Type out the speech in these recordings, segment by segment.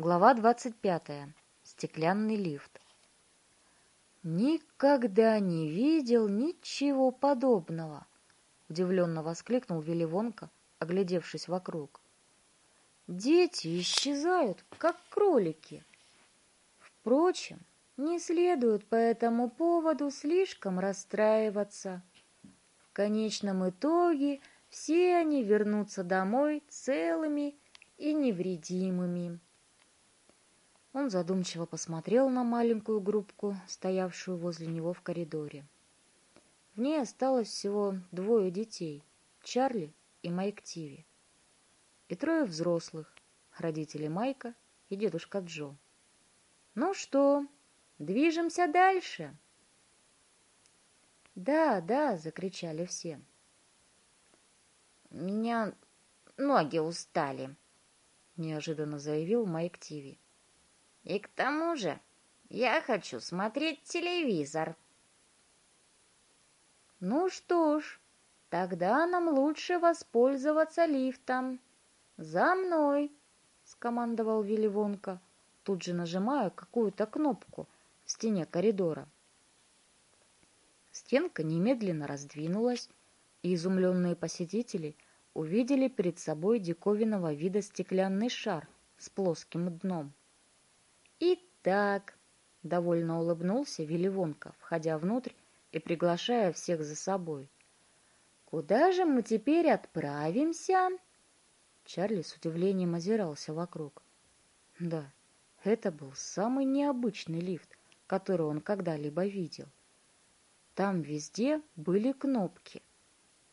Глава двадцать пятая. Стеклянный лифт. «Никогда не видел ничего подобного!» — удивленно воскликнул Вилливонка, оглядевшись вокруг. «Дети исчезают, как кролики. Впрочем, не следует по этому поводу слишком расстраиваться. В конечном итоге все они вернутся домой целыми и невредимыми». Он задумчиво посмотрел на маленькую группку, стоявшую возле него в коридоре. В ней осталось всего двое детей — Чарли и Майк Тиви. И трое взрослых — родители Майка и дедушка Джо. «Ну что, движемся дальше?» «Да, да!» — закричали все. «Меня ноги устали», — неожиданно заявил Майк Тиви. И к тому же я хочу смотреть телевизор. Ну что ж, тогда нам лучше воспользоваться лифтом. За мной, скомандовал Вилливонка, тут же нажимая какую-то кнопку в стене коридора. Стенка немедленно раздвинулась, и изумленные посетители увидели перед собой диковинного вида стеклянный шар с плоским дном. «Итак», — довольно улыбнулся Вилливонка, входя внутрь и приглашая всех за собой. «Куда же мы теперь отправимся?» Чарли с удивлением озирался вокруг. Да, это был самый необычный лифт, который он когда-либо видел. Там везде были кнопки.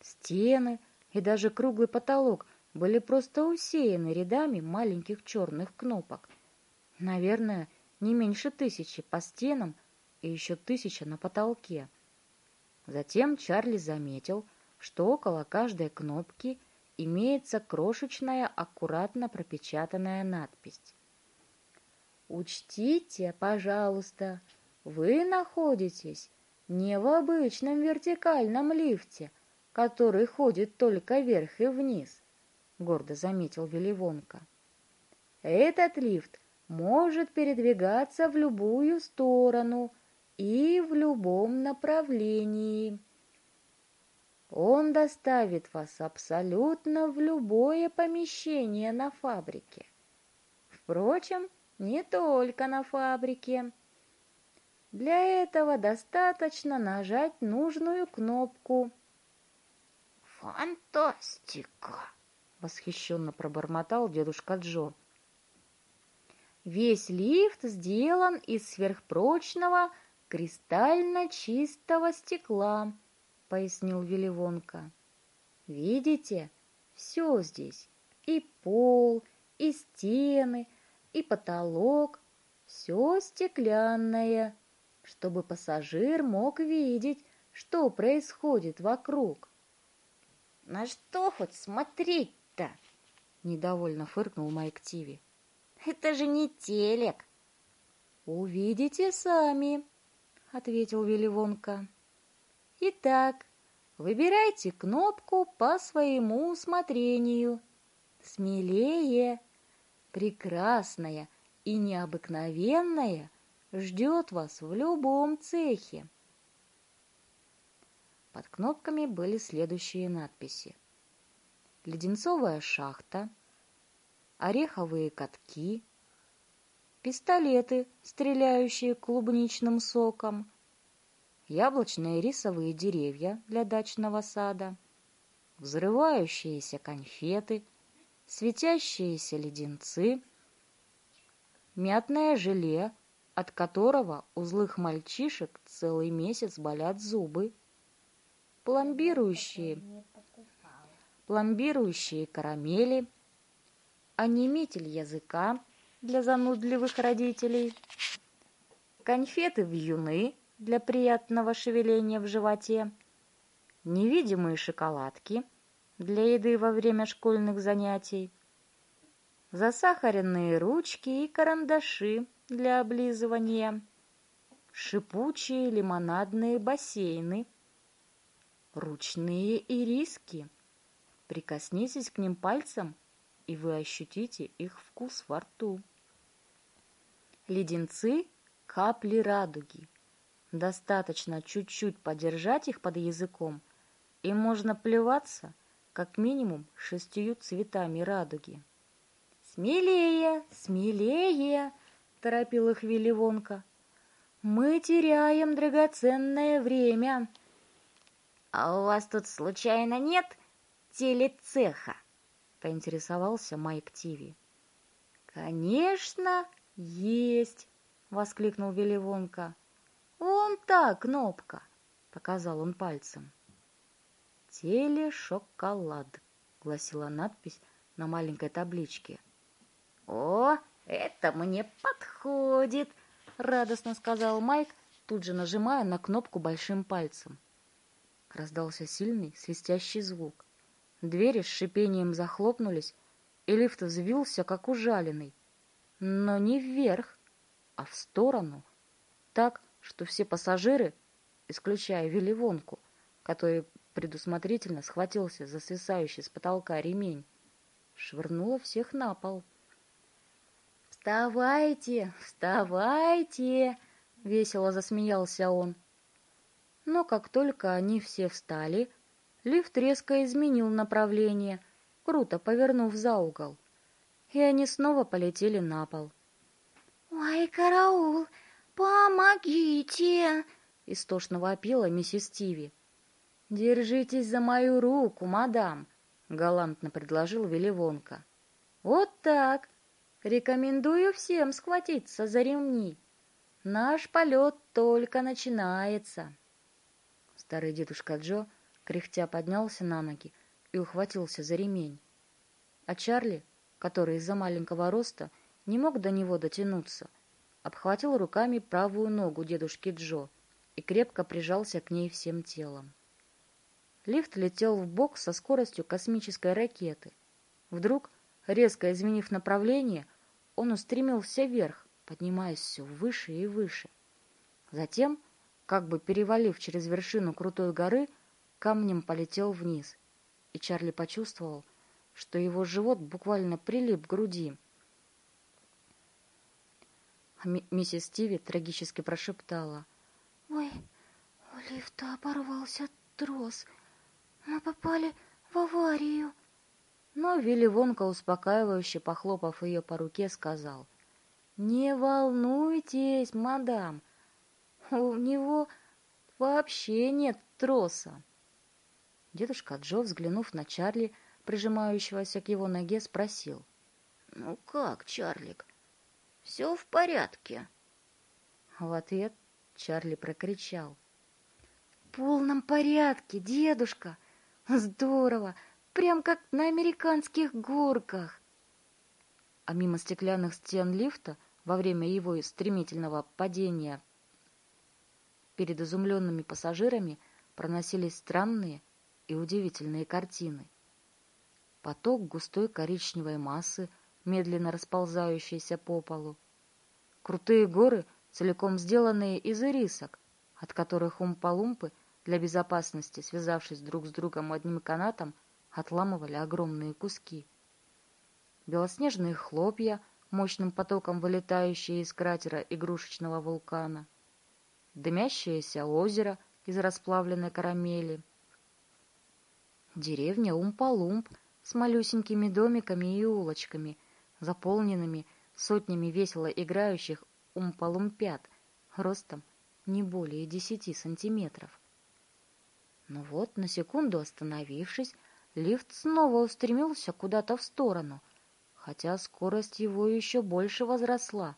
Стены и даже круглый потолок были просто усеяны рядами маленьких черных кнопок — Наверное, не меньше тысячи по стенам и еще тысяча на потолке. Затем Чарли заметил, что около каждой кнопки имеется крошечная, аккуратно пропечатанная надпись. «Учтите, пожалуйста, вы находитесь не в обычном вертикальном лифте, который ходит только вверх и вниз», — гордо заметил Веливонка. «Этот лифт — может передвигаться в любую сторону и в любом направлении. Он доставит вас абсолютно в любое помещение на фабрике. Впрочем, не только на фабрике. Для этого достаточно нажать нужную кнопку. «Фантастика!» — восхищенно пробормотал дедушка Джо. Весь лифт сделан из сверхпрочного кристально чистого стекла, пояснил Веливонка. Видите, все здесь, и пол, и стены, и потолок, все стеклянное, чтобы пассажир мог видеть, что происходит вокруг. На что хоть смотреть-то? Недовольно фыркнул Майк Тиви. Это же не телек. Увидите сами, ответил Вилливонка. Итак, выбирайте кнопку по своему усмотрению. Смелее, прекрасная и необыкновенная ждет вас в любом цехе. Под кнопками были следующие надписи. Леденцовая шахта, ореховые катки, пистолеты, стреляющие клубничным соком, яблочные рисовые деревья для дачного сада, взрывающиеся конфеты, светящиеся леденцы, мятное желе, от которого у злых мальчишек целый месяц болят зубы, пломбирующие, пломбирующие карамели – онемитель языка для занудливых родителей, конфеты вьюны для приятного шевеления в животе, невидимые шоколадки для еды во время школьных занятий, засахаренные ручки и карандаши для облизывания, шипучие лимонадные бассейны, ручные ириски. Прикоснитесь к ним пальцем – и вы ощутите их вкус во рту. Леденцы — капли радуги. Достаточно чуть-чуть подержать их под языком, и можно плеваться как минимум шестью цветами радуги. «Смелее, смелее!» — торопил их Вилли. «Мы теряем драгоценное время!» «А у вас тут случайно нет телецеха?» — поинтересовался Майк Тиви. «Конечно, есть!» — воскликнул Вилли Вонка. «Вон та кнопка!» — показал он пальцем. «Телешоколад», — гласила надпись на маленькой табличке. «О, это мне подходит!» — радостно сказал Майк, тут же нажимая на кнопку большим пальцем. Раздался сильный свистящий звук. Двери с шипением захлопнулись, и лифт взвился, как ужаленный. Но не вверх, а в сторону, так, что все пассажиры, исключая Вилливонку, который предусмотрительно схватился за свисающий с потолка ремень, швырнуло всех на пол. «Вставайте, вставайте!» — весело засмеялся он. Но как только они все встали, лифт резко изменил направление, круто повернув за угол, и они снова полетели на пол. «Ой, караул, помогите!» — истошно вопила миссис Тиви. «Держитесь за мою руку, мадам!» — галантно предложил Веливонка. «Вот так! Рекомендую всем схватиться за ремни. Наш полет только начинается!» Старый дедушка Джо, кряхтя, поднялся на ноги и ухватился за ремень. А Чарли, который из-за маленького роста не мог до него дотянуться, обхватил руками правую ногу дедушки Джо и крепко прижался к ней всем телом. Лифт летел в бок со скоростью космической ракеты. Вдруг, резко изменив направление, он устремился вверх, поднимаясь все выше и выше. Затем как бы перевалив через вершину крутой горы, камнем полетел вниз, и Чарли почувствовал, что его живот буквально прилип к груди. А миссис Стиви трагически прошептала. «Ой, у лифта оборвался трос. Мы попали в аварию». Но Вилли Вонка, успокаивающе похлопав ее по руке, сказал. «Не волнуйтесь, мадам, у него вообще нет троса. Дедушка Джо, взглянув на Чарли, прижимающегося к его ноге, спросил. «Ну как, Чарлик, все в порядке?» В ответ Чарли прокричал. «В полном порядке, дедушка! Здорово! Прям как на американских горках!» А мимо стеклянных стен лифта во время его стремительного падения Перед изумленными пассажирами проносились странные и удивительные картины. Поток густой коричневой массы, медленно расползающейся по полу. Крутые горы, целиком сделанные из ирисок, от которых умпалумпы, для безопасности, связавшись друг с другом одним канатом, отламывали огромные куски. Белоснежные хлопья, мощным потоком вылетающие из кратера игрушечного вулкана — дымящееся озеро из расплавленной карамели, деревня Умпалумп с малюсенькими домиками и улочками, заполненными сотнями весело играющих умпалумпят, ростом не более десяти сантиметров. Но вот, на секунду остановившись, лифт снова устремился куда-то в сторону, хотя скорость его еще больше возросла,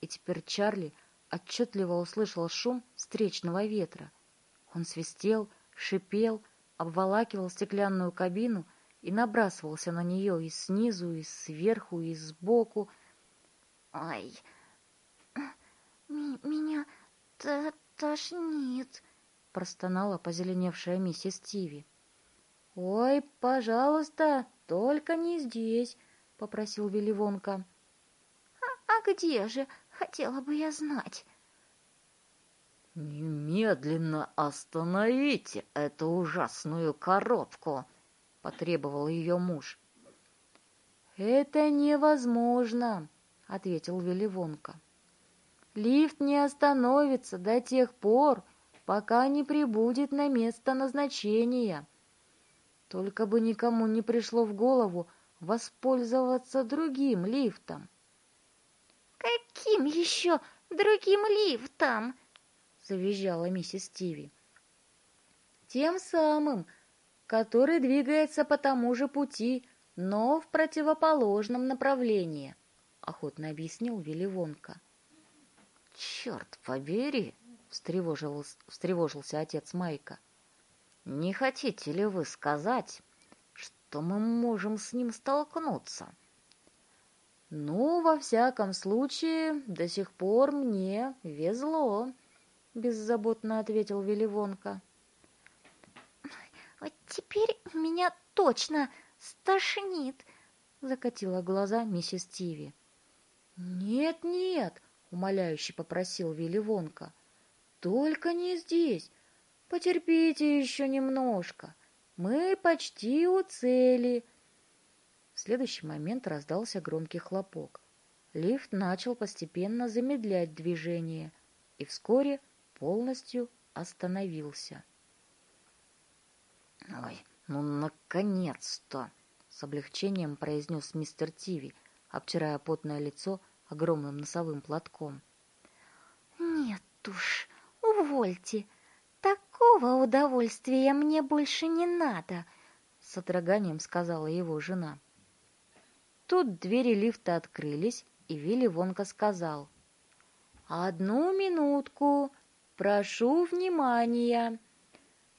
и теперь Чарли — отчетливо услышал шум встречного ветра. Он свистел, шипел, обволакивал стеклянную кабину и набрасывался на нее и снизу, и сверху, и сбоку. «Ай, меня тошнит!» — простонала позеленевшая миссис Тиви. «Ой, пожалуйста, только не здесь!» — попросил Вилливонка. «А, «А где же? Хотела бы я знать. «Немедленно остановите эту ужасную коробку!» — потребовал ее муж. «Это невозможно!» — ответил Веливонка. Лифт не остановится до тех пор, пока не прибудет на место назначения. Только бы никому не пришло в голову воспользоваться другим лифтом. «Каким еще другим лифтом?» — завизжала миссис Тиви. «Тем самым, который двигается по тому же пути, но в противоположном направлении», — охотно объяснил Вилли Вонка. «Черт побери!» — встревожился отец Майка. «Не хотите ли вы сказать, что мы можем с ним столкнуться?» «Ну, во всяком случае, до сих пор мне везло», — беззаботно ответил Веливонка. «Вот теперь меня точно стошнит!» — закатила глаза миссис Тиви. «Нет-нет!» — умоляюще попросил Вилли Вонка. «Только не здесь. Потерпите еще немножко. Мы почти у цели». В следующий момент раздался громкий хлопок. Лифт начал постепенно замедлять движение и вскоре полностью остановился. «Ой, ну, наконец-то!» — с облегчением произнес мистер Тиви, обтирая потное лицо огромным носовым платком. «Нет уж, увольте. Такого удовольствия мне больше не надо», — с отроганием сказала его жена. Тут двери лифта открылись, и Вилли Вонка сказал. «Одну минутку, прошу внимания.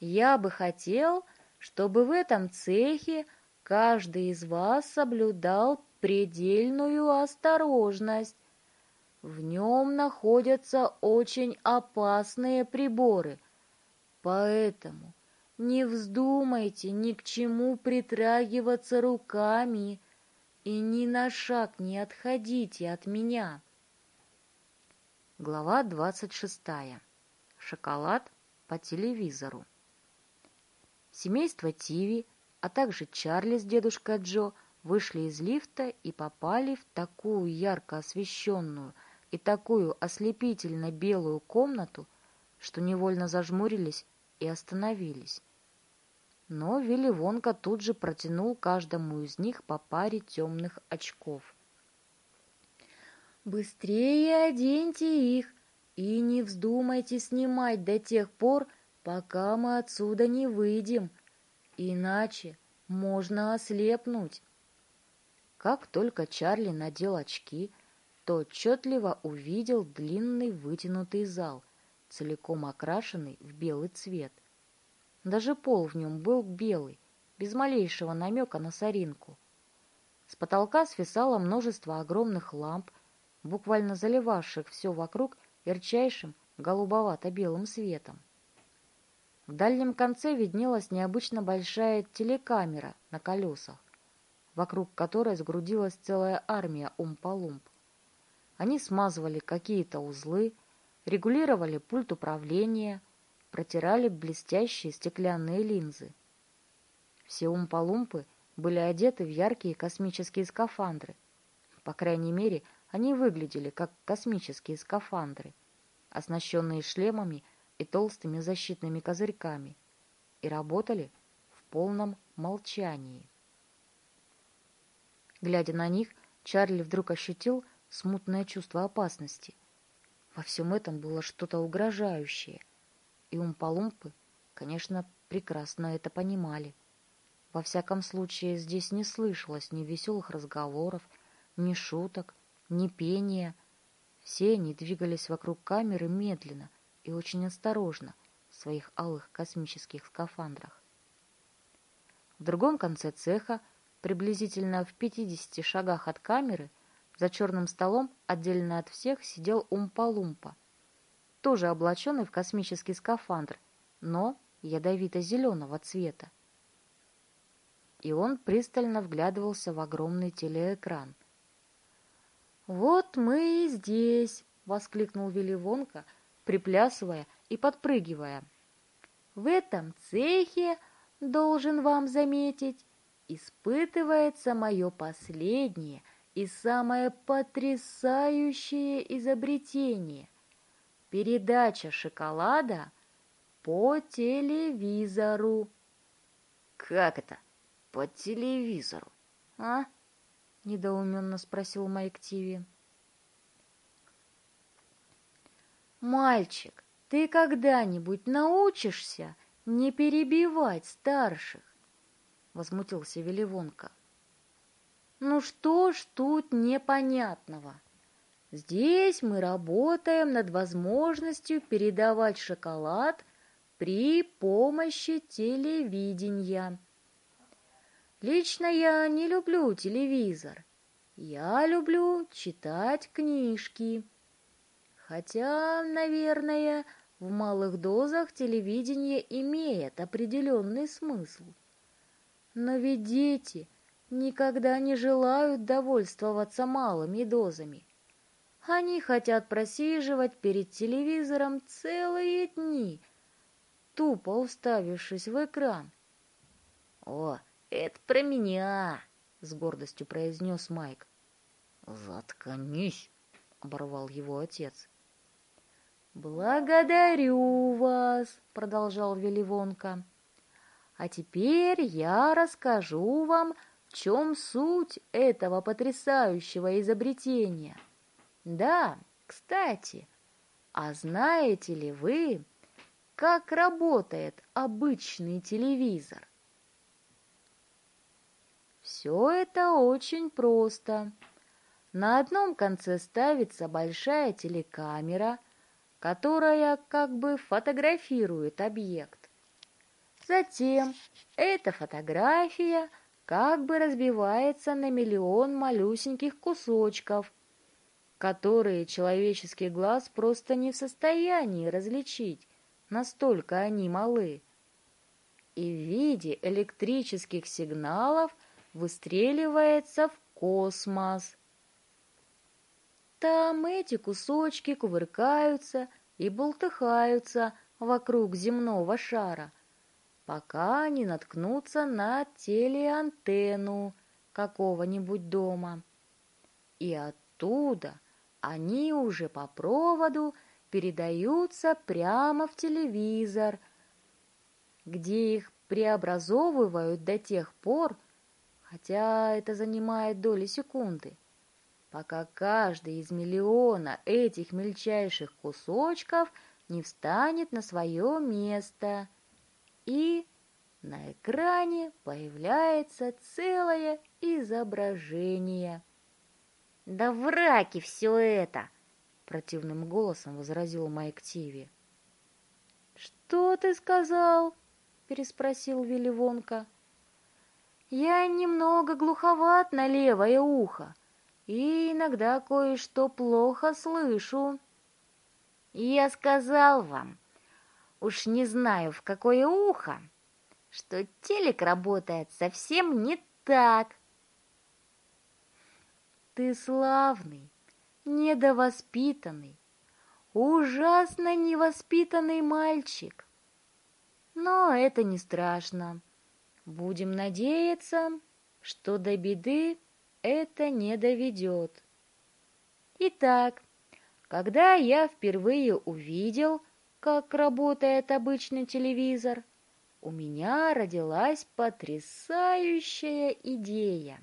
Я бы хотел, чтобы в этом цехе каждый из вас соблюдал предельную осторожность. В нем находятся очень опасные приборы, поэтому не вздумайте ни к чему притрагиваться руками и ни на шаг не отходите от меня. Глава двадцать шестая. Шоколад по телевизору. Семейство Тиви, а также Чарли с дедушкой Джо вышли из лифта и попали в такую ярко освещенную и такую ослепительно белую комнату, что невольно зажмурились и остановились. Но Вилли Вонка тут же протянул каждому из них по паре темных очков. «Быстрее оденьте их и не вздумайте снимать до тех пор, пока мы отсюда не выйдем, иначе можно ослепнуть». Как только Чарли надел очки, то отчетливо увидел длинный вытянутый зал, целиком окрашенный в белый цвет. Даже пол в нем был белый, без малейшего намека на соринку. С потолка свисало множество огромных ламп, буквально заливавших все вокруг ярчайшим голубовато-белым светом. В дальнем конце виднелась необычно большая телекамера на колесах вокруг которой сгрудилась целая армия умпалумп. Они смазывали какие-то узлы, регулировали пульт управления, протирали блестящие стеклянные линзы. Все умпалумпы были одеты в яркие космические скафандры. По крайней мере, они выглядели как космические скафандры, оснащенные шлемами и толстыми защитными козырьками, и работали в полном молчании. Глядя на них, Чарли вдруг ощутил смутное чувство опасности. Во всем этом было что-то угрожающее, и умпалумпы, конечно, прекрасно это понимали. Во всяком случае, здесь не слышалось ни веселых разговоров, ни шуток, ни пения. Все они двигались вокруг камеры медленно и очень осторожно в своих алых космических скафандрах. В другом конце цеха Приблизительно в пятидесяти шагах от камеры, за черным столом, отдельно от всех, сидел Умпа-Лумпа, тоже облаченный в космический скафандр, но ядовито-зеленого цвета. И он пристально вглядывался в огромный телеэкран. «Вот мы и здесь!» — воскликнул Вилливонка, приплясывая и подпрыгивая. «В этом цехе, должен вам заметить, испытывается мое последнее и самое потрясающее изобретение – передача шоколада по телевизору. «Как это? По телевизору, а?» – недоуменно спросил Майк Тиви. «Мальчик, ты когда-нибудь научишься не перебивать старших?» — возмутился Веливонка. «Ну что ж тут непонятного? Здесь мы работаем над возможностью передавать шоколад при помощи телевидения. Лично я не люблю телевизор. Я люблю читать книжки». Хотя, наверное, в малых дозах телевидение имеет определенный смысл. Но ведь дети никогда не желают довольствоваться малыми дозами. Они хотят просиживать перед телевизором целые дни, тупо уставившись в экран. «О, это про меня!» — с гордостью произнес Майк. «Заткнись!» — оборвал его отец. «Благодарю вас», — продолжал Веливонка. «А теперь я расскажу вам, в чем суть этого потрясающего изобретения. Да, кстати, а знаете ли вы, как работает обычный телевизор? Все это очень просто. На одном конце ставится большая телекамера — которая как бы фотографирует объект. Затем эта фотография как бы разбивается на миллион малюсеньких кусочков, которые человеческий глаз просто не в состоянии различить, настолько они малы. И в виде электрических сигналов выстреливается в космос. Там эти кусочки кувыркаются и болтыхаются вокруг земного шара, пока не наткнутся на телеантенну какого-нибудь дома. И оттуда они уже по проводу передаются прямо в телевизор, где их преобразовывают до тех пор, хотя это занимает доли секунды, пока каждый из миллиона этих мельчайших кусочков не встанет на свое место. И на экране появляется целое изображение. «Да враки все это!» — противным голосом возразил Майк Тиви. «Что ты сказал?» — переспросил Вилли Вонка. «Я немного глуховат на левое ухо, и иногда кое-что плохо слышу. Я сказал вам, уж не знаю в какое ухо, что телек работает совсем не так. Ты славный, недовоспитанный, ужасно невоспитанный мальчик. Но это не страшно. Будем надеяться, что до беды это не доведет. Итак, когда я впервые увидел, как работает обычный телевизор, у меня родилась потрясающая идея.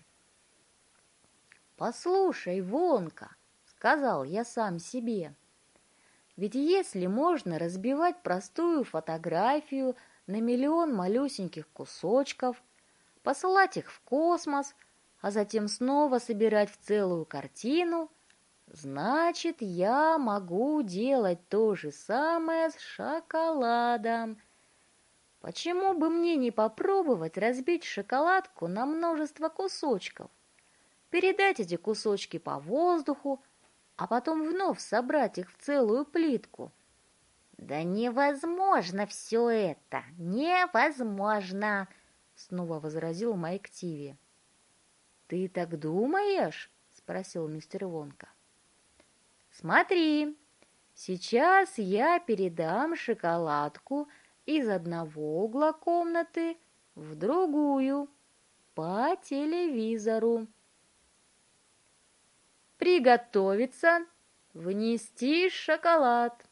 «Послушай, Вонка», — сказал я сам себе, — «ведь если можно разбивать простую фотографию на миллион малюсеньких кусочков, посылать их в космос — а затем снова собирать в целую картину, значит, я могу делать то же самое с шоколадом. Почему бы мне не попробовать разбить шоколадку на множество кусочков, передать эти кусочки по воздуху, а потом вновь собрать их в целую плитку? «Да невозможно все это! Невозможно!» — снова возразил Майк Тиви. «Ты так думаешь?» — спросил мистер Вонка. «Смотри, сейчас я передам шоколадку из одного угла комнаты в другую по телевизору. приготовиться, внести шоколад!»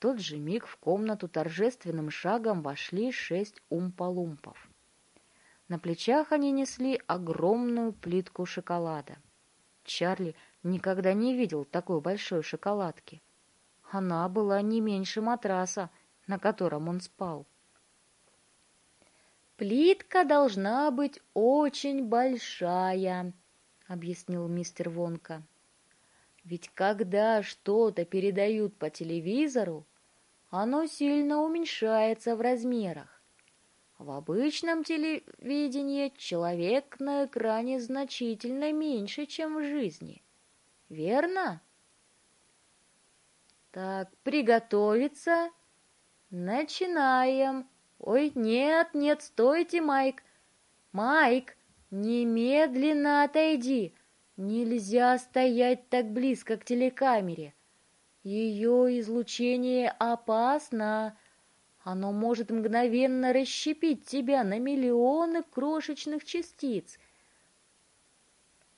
Тот же миг в комнату торжественным шагом вошли шесть умпалумпов. На плечах они несли огромную плитку шоколада. Чарли никогда не видел такой большой шоколадки. Она была не меньше матраса, на котором он спал. «Плитка должна быть очень большая», — объяснил мистер Вонка. «Ведь когда что-то передают по телевизору, оно сильно уменьшается в размерах. В обычном телевидении человек на экране значительно меньше, чем в жизни. Верно? Так, приготовиться. Начинаем. Ой, нет, нет, стойте, Майк. Майк, немедленно отойди. Нельзя стоять так близко к телекамере. Ее излучение опасно. Оно может мгновенно расщепить тебя на миллионы крошечных частиц.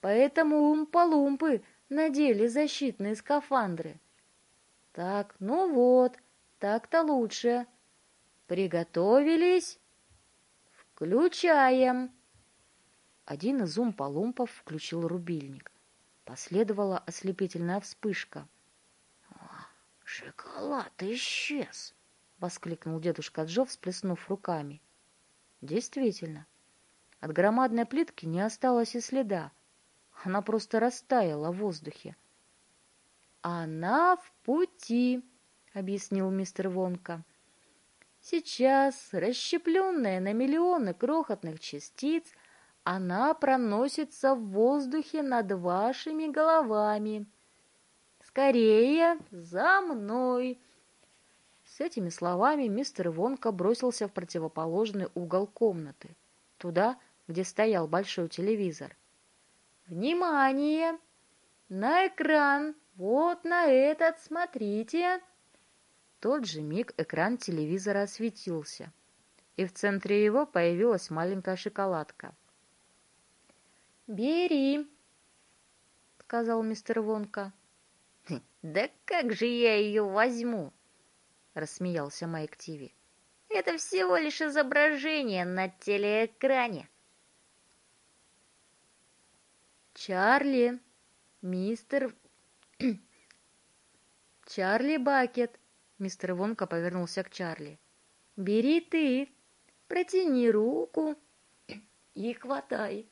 Поэтому умпа-лумпы надели защитные скафандры. Так, ну вот, так-то лучше. Приготовились? Включаем. Один из умпа-лумпов включил рубильник. Последовала ослепительная вспышка. «Шоколад исчез!» — воскликнул дедушка Джо, всплеснув руками. Действительно, от громадной плитки не осталось и следа. Она просто растаяла в воздухе. «Она в пути», — объяснил мистер Вонка. «Сейчас, расщепленная на миллионы крохотных частиц, она проносится в воздухе над вашими головами. Скорее, за мной!» С этими словами мистер Вонка бросился в противоположный угол комнаты, туда, где стоял большой телевизор. «Внимание! На экран! Вот на этот, смотрите!» тот же миг экран телевизора осветился, и в центре его появилась маленькая шоколадка. «Бери», — сказал мистер Вонка. «Да как же я ее возьму?» — рассмеялся Майк Тиви. «Это всего лишь изображение на телеэкране». «Чарли, мистер Чарли Бакет!» Мистер Вонка повернулся к Чарли. «Бери ты, протяни руку и хватай».